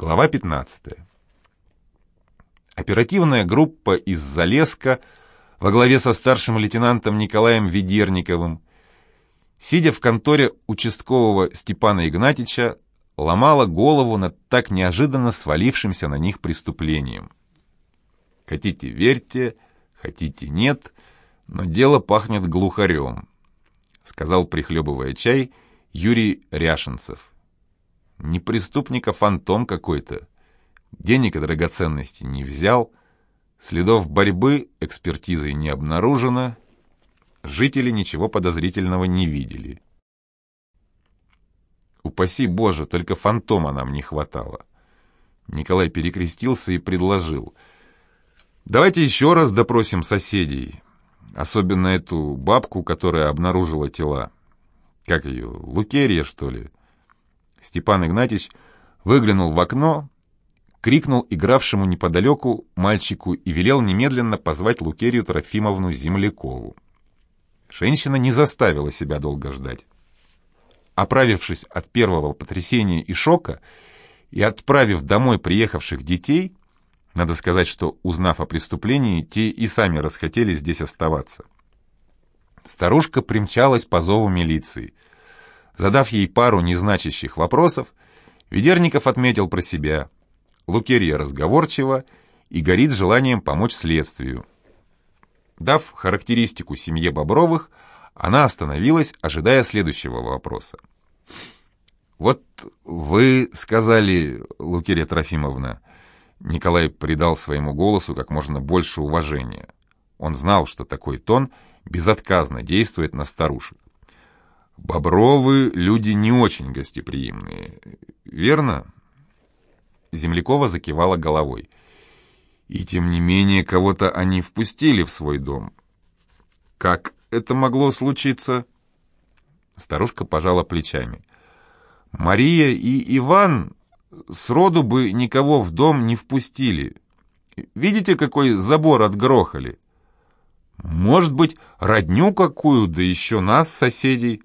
Глава 15. Оперативная группа из Залеска во главе со старшим лейтенантом Николаем Ведерниковым, сидя в конторе участкового Степана Игнатьича, ломала голову над так неожиданно свалившимся на них преступлением. Хотите верьте, хотите нет, но дело пахнет глухарем, сказал, прихлебывая чай, Юрий Ряшенцев. Не преступник, а фантом какой-то. Денег и драгоценностей не взял, следов борьбы экспертизой не обнаружено, жители ничего подозрительного не видели. Упаси Боже, только фантома нам не хватало. Николай перекрестился и предложил. Давайте еще раз допросим соседей, особенно эту бабку, которая обнаружила тела. Как ее, Лукерия, что ли? Степан Игнатьич выглянул в окно, крикнул игравшему неподалеку мальчику и велел немедленно позвать Лукерию Трофимовну Землякову. Женщина не заставила себя долго ждать. Оправившись от первого потрясения и шока и отправив домой приехавших детей, надо сказать, что, узнав о преступлении, те и сами расхотели здесь оставаться. Старушка примчалась по зову милиции — Задав ей пару незначащих вопросов, Ведерников отметил про себя. Лукерья разговорчива и горит желанием помочь следствию. Дав характеристику семье Бобровых, она остановилась, ожидая следующего вопроса. «Вот вы сказали, Лукерья Трофимовна...» Николай придал своему голосу как можно больше уважения. Он знал, что такой тон безотказно действует на старушек. Бобровы — люди не очень гостеприимные, верно?» Землякова закивала головой. «И тем не менее кого-то они впустили в свой дом. Как это могло случиться?» Старушка пожала плечами. «Мария и Иван сроду бы никого в дом не впустили. Видите, какой забор отгрохали? Может быть, родню какую, да еще нас, соседей?»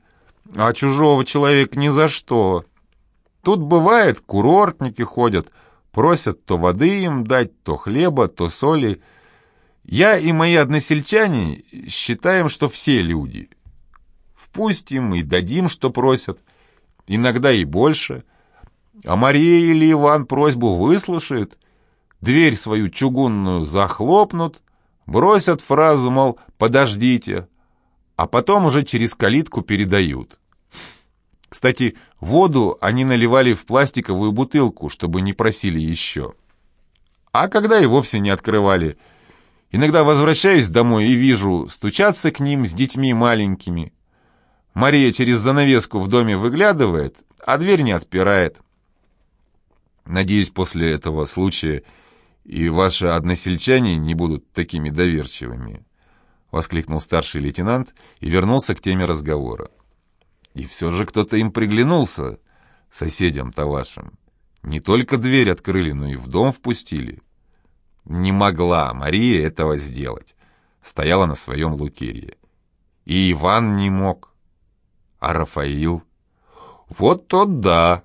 А чужого человека ни за что. Тут бывает, курортники ходят, просят то воды им дать, то хлеба, то соли. Я и мои односельчане считаем, что все люди. Впустим и дадим, что просят, иногда и больше. А Мария или Иван просьбу выслушают, дверь свою чугунную захлопнут, бросят фразу, мол, «подождите», а потом уже через калитку передают. Кстати, воду они наливали в пластиковую бутылку, чтобы не просили еще. А когда и вовсе не открывали. Иногда возвращаюсь домой и вижу, стучатся к ним с детьми маленькими. Мария через занавеску в доме выглядывает, а дверь не отпирает. Надеюсь, после этого случая и ваши односельчане не будут такими доверчивыми воскликнул старший лейтенант и вернулся к теме разговора. И все же кто-то им приглянулся, соседям-то вашим. Не только дверь открыли, но и в дом впустили. Не могла Мария этого сделать. Стояла на своем лукерье. И Иван не мог. А Рафаил? Вот тот да.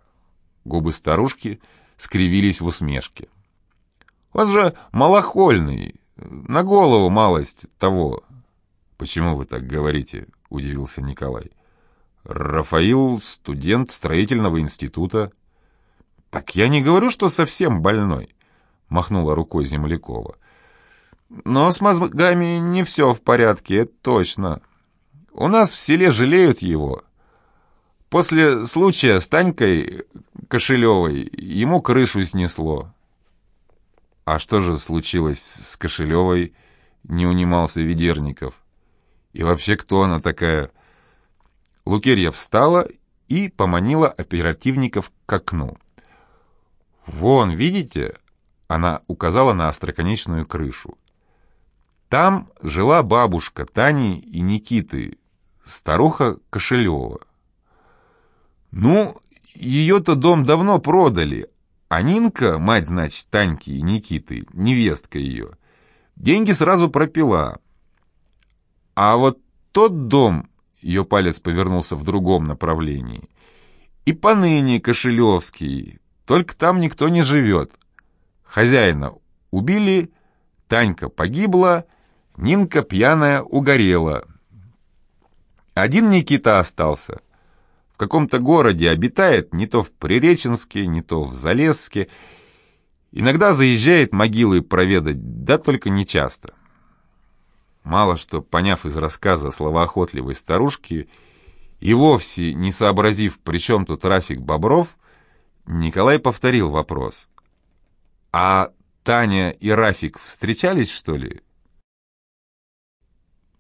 Губы старушки скривились в усмешке. Он же малохольный, на голову малость того, «Почему вы так говорите?» — удивился Николай. «Рафаил — студент строительного института». «Так я не говорю, что совсем больной», — махнула рукой Землякова. «Но с мозгами не все в порядке, это точно. У нас в селе жалеют его. После случая с Танькой Кошелевой ему крышу снесло». «А что же случилось с Кошелевой?» — не унимался Ведерников. И вообще, кто она такая? Лукерья встала и поманила оперативников к окну. «Вон, видите?» Она указала на остроконечную крышу. Там жила бабушка Тани и Никиты, старуха Кошелева. Ну, ее-то дом давно продали, а Нинка, мать, значит, Таньки и Никиты, невестка ее, деньги сразу пропила. А вот тот дом, ее палец повернулся в другом направлении, и поныне Кошелевский, только там никто не живет. Хозяина убили, Танька погибла, Нинка пьяная угорела. Один Никита остался. В каком-то городе обитает, не то в Приреченске, не то в Залесске. Иногда заезжает могилы проведать, да только не часто. Мало что, поняв из рассказа словоохотливой старушки и вовсе не сообразив, при чем тут Рафик Бобров, Николай повторил вопрос. «А Таня и Рафик встречались, что ли?»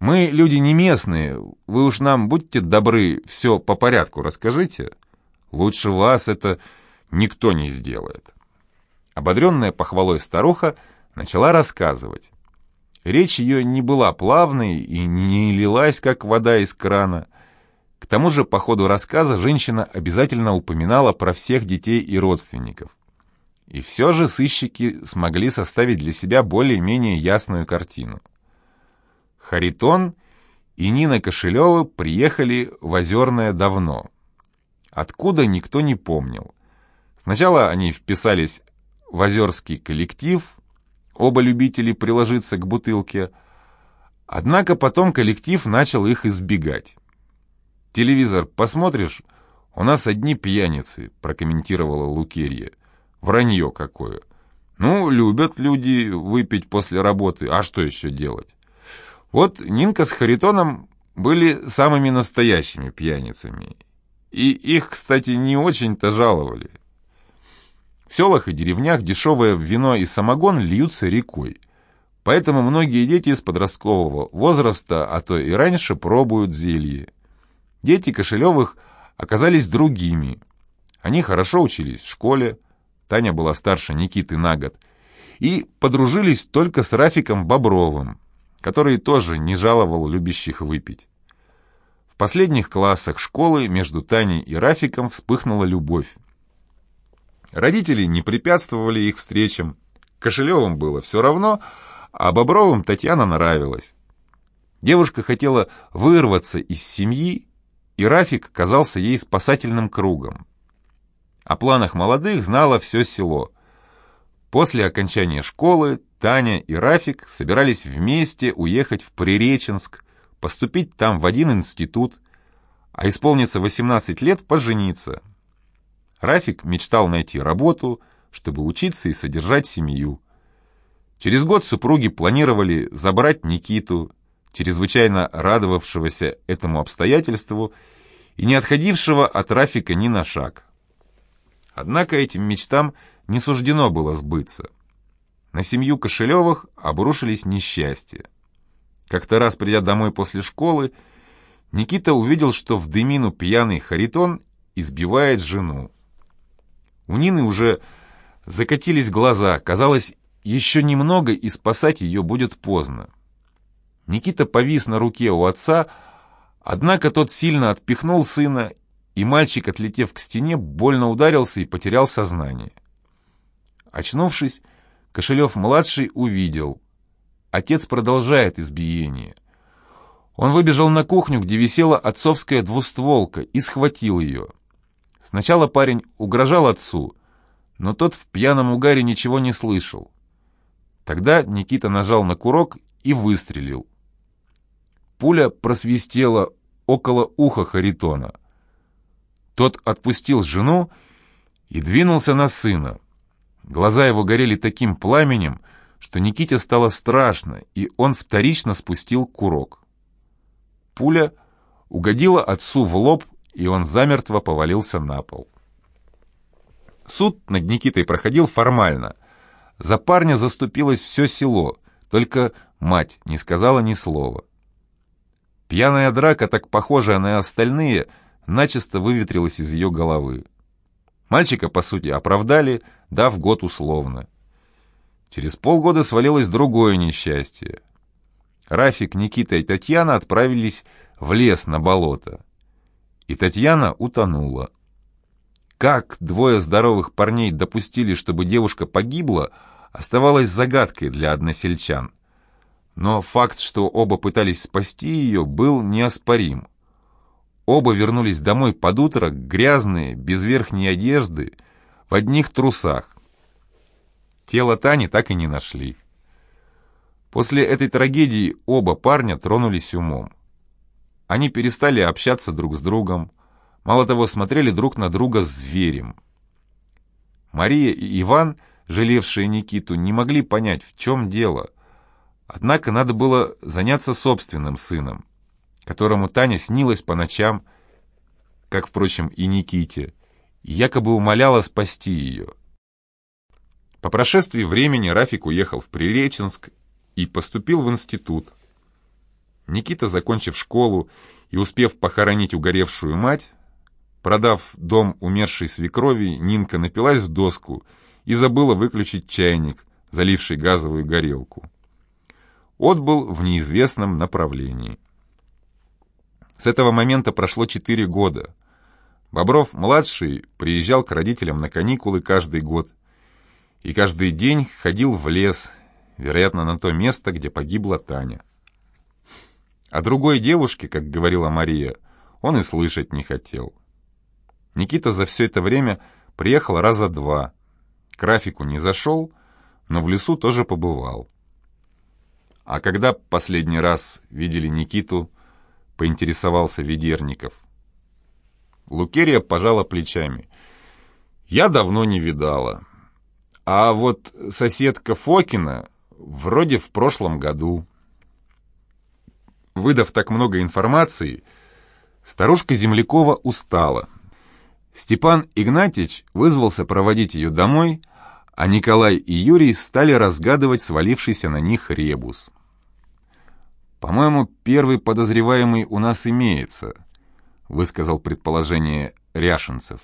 «Мы люди не местные, вы уж нам, будьте добры, все по порядку расскажите. Лучше вас это никто не сделает». Ободренная похвалой старуха начала рассказывать. Речь ее не была плавной и не лилась, как вода из крана. К тому же по ходу рассказа женщина обязательно упоминала про всех детей и родственников. И все же сыщики смогли составить для себя более-менее ясную картину. Харитон и Нина Кошелева приехали в Озерное давно. Откуда никто не помнил. Сначала они вписались в озерский коллектив, оба любители приложиться к бутылке, однако потом коллектив начал их избегать. «Телевизор посмотришь? У нас одни пьяницы», — прокомментировала Лукерья. «Вранье какое. Ну, любят люди выпить после работы, а что еще делать?» Вот Нинка с Харитоном были самыми настоящими пьяницами. И их, кстати, не очень-то жаловали. В селах и деревнях дешевое вино и самогон льются рекой. Поэтому многие дети из подросткового возраста, а то и раньше, пробуют зелье. Дети Кошелевых оказались другими. Они хорошо учились в школе, Таня была старше Никиты на год, и подружились только с Рафиком Бобровым, который тоже не жаловал любящих выпить. В последних классах школы между Таней и Рафиком вспыхнула любовь. Родители не препятствовали их встречам. Кошелевым было все равно, а Бобровым Татьяна нравилась. Девушка хотела вырваться из семьи, и Рафик казался ей спасательным кругом. О планах молодых знало все село. После окончания школы Таня и Рафик собирались вместе уехать в Приреченск, поступить там в один институт, а исполнится 18 лет пожениться – Рафик мечтал найти работу, чтобы учиться и содержать семью. Через год супруги планировали забрать Никиту, чрезвычайно радовавшегося этому обстоятельству и не отходившего от Рафика ни на шаг. Однако этим мечтам не суждено было сбыться. На семью Кошелевых обрушились несчастья. Как-то раз, придя домой после школы, Никита увидел, что в дымину пьяный Харитон избивает жену. У Нины уже закатились глаза. Казалось, еще немного, и спасать ее будет поздно. Никита повис на руке у отца, однако тот сильно отпихнул сына, и мальчик, отлетев к стене, больно ударился и потерял сознание. Очнувшись, Кошелев-младший увидел. Отец продолжает избиение. Он выбежал на кухню, где висела отцовская двустволка, и схватил ее. Сначала парень угрожал отцу, но тот в пьяном угаре ничего не слышал. Тогда Никита нажал на курок и выстрелил. Пуля просвистела около уха Харитона. Тот отпустил жену и двинулся на сына. Глаза его горели таким пламенем, что Никите стало страшно, и он вторично спустил курок. Пуля угодила отцу в лоб и он замертво повалился на пол. Суд над Никитой проходил формально. За парня заступилось все село, только мать не сказала ни слова. Пьяная драка, так похожая на остальные, начисто выветрилась из ее головы. Мальчика, по сути, оправдали, дав год условно. Через полгода свалилось другое несчастье. Рафик, Никита и Татьяна отправились в лес на болото и Татьяна утонула. Как двое здоровых парней допустили, чтобы девушка погибла, оставалось загадкой для односельчан. Но факт, что оба пытались спасти ее, был неоспорим. Оба вернулись домой под утро, грязные, без верхней одежды, в одних трусах. Тело Тани так и не нашли. После этой трагедии оба парня тронулись умом. Они перестали общаться друг с другом, мало того, смотрели друг на друга зверем. Мария и Иван, жалевшие Никиту, не могли понять, в чем дело. Однако надо было заняться собственным сыном, которому Таня снилась по ночам, как, впрочем, и Никите, и якобы умоляла спасти ее. По прошествии времени Рафик уехал в Приреченск и поступил в институт. Никита, закончив школу и успев похоронить угоревшую мать, продав дом умершей свекрови, Нинка напилась в доску и забыла выключить чайник, заливший газовую горелку. Отбыл в неизвестном направлении. С этого момента прошло четыре года. Бобров-младший приезжал к родителям на каникулы каждый год и каждый день ходил в лес, вероятно, на то место, где погибла Таня. О другой девушке, как говорила Мария, он и слышать не хотел. Никита за все это время приехал раза два. К Рафику не зашел, но в лесу тоже побывал. А когда последний раз видели Никиту, поинтересовался Ведерников. Лукерия пожала плечами. «Я давно не видала. А вот соседка Фокина вроде в прошлом году. Выдав так много информации, старушка Землякова устала. Степан Игнатьич вызвался проводить ее домой, а Николай и Юрий стали разгадывать свалившийся на них ребус. «По-моему, первый подозреваемый у нас имеется», — высказал предположение Ряшенцев.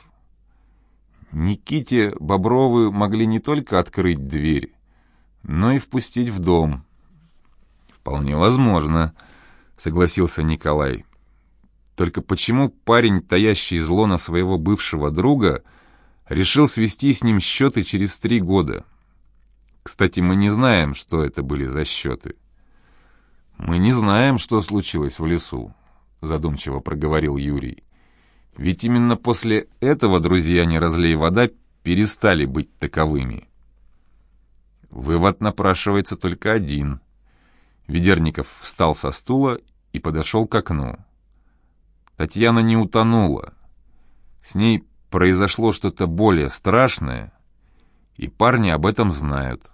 Никите Бобровы могли не только открыть дверь, но и впустить в дом. «Вполне возможно», — согласился Николай. «Только почему парень, таящий зло на своего бывшего друга, решил свести с ним счеты через три года? Кстати, мы не знаем, что это были за счеты». «Мы не знаем, что случилось в лесу», — задумчиво проговорил Юрий. Ведь именно после этого друзья «Не разлей вода» перестали быть таковыми. Вывод напрашивается только один. Ведерников встал со стула и подошел к окну. Татьяна не утонула. С ней произошло что-то более страшное, и парни об этом знают.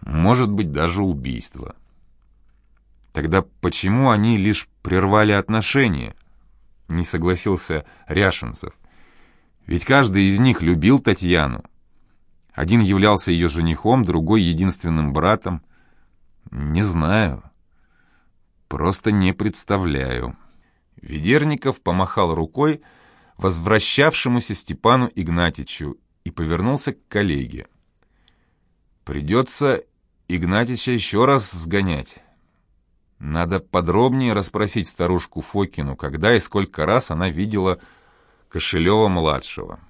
Может быть, даже убийство. Тогда почему они лишь прервали отношения? не согласился Ряшенцев. Ведь каждый из них любил Татьяну. Один являлся ее женихом, другой — единственным братом. Не знаю. Просто не представляю. Ведерников помахал рукой возвращавшемуся Степану Игнатичу и повернулся к коллеге. «Придется Игнатича еще раз сгонять. Надо подробнее расспросить старушку Фокину, когда и сколько раз она видела Кошелева-младшего.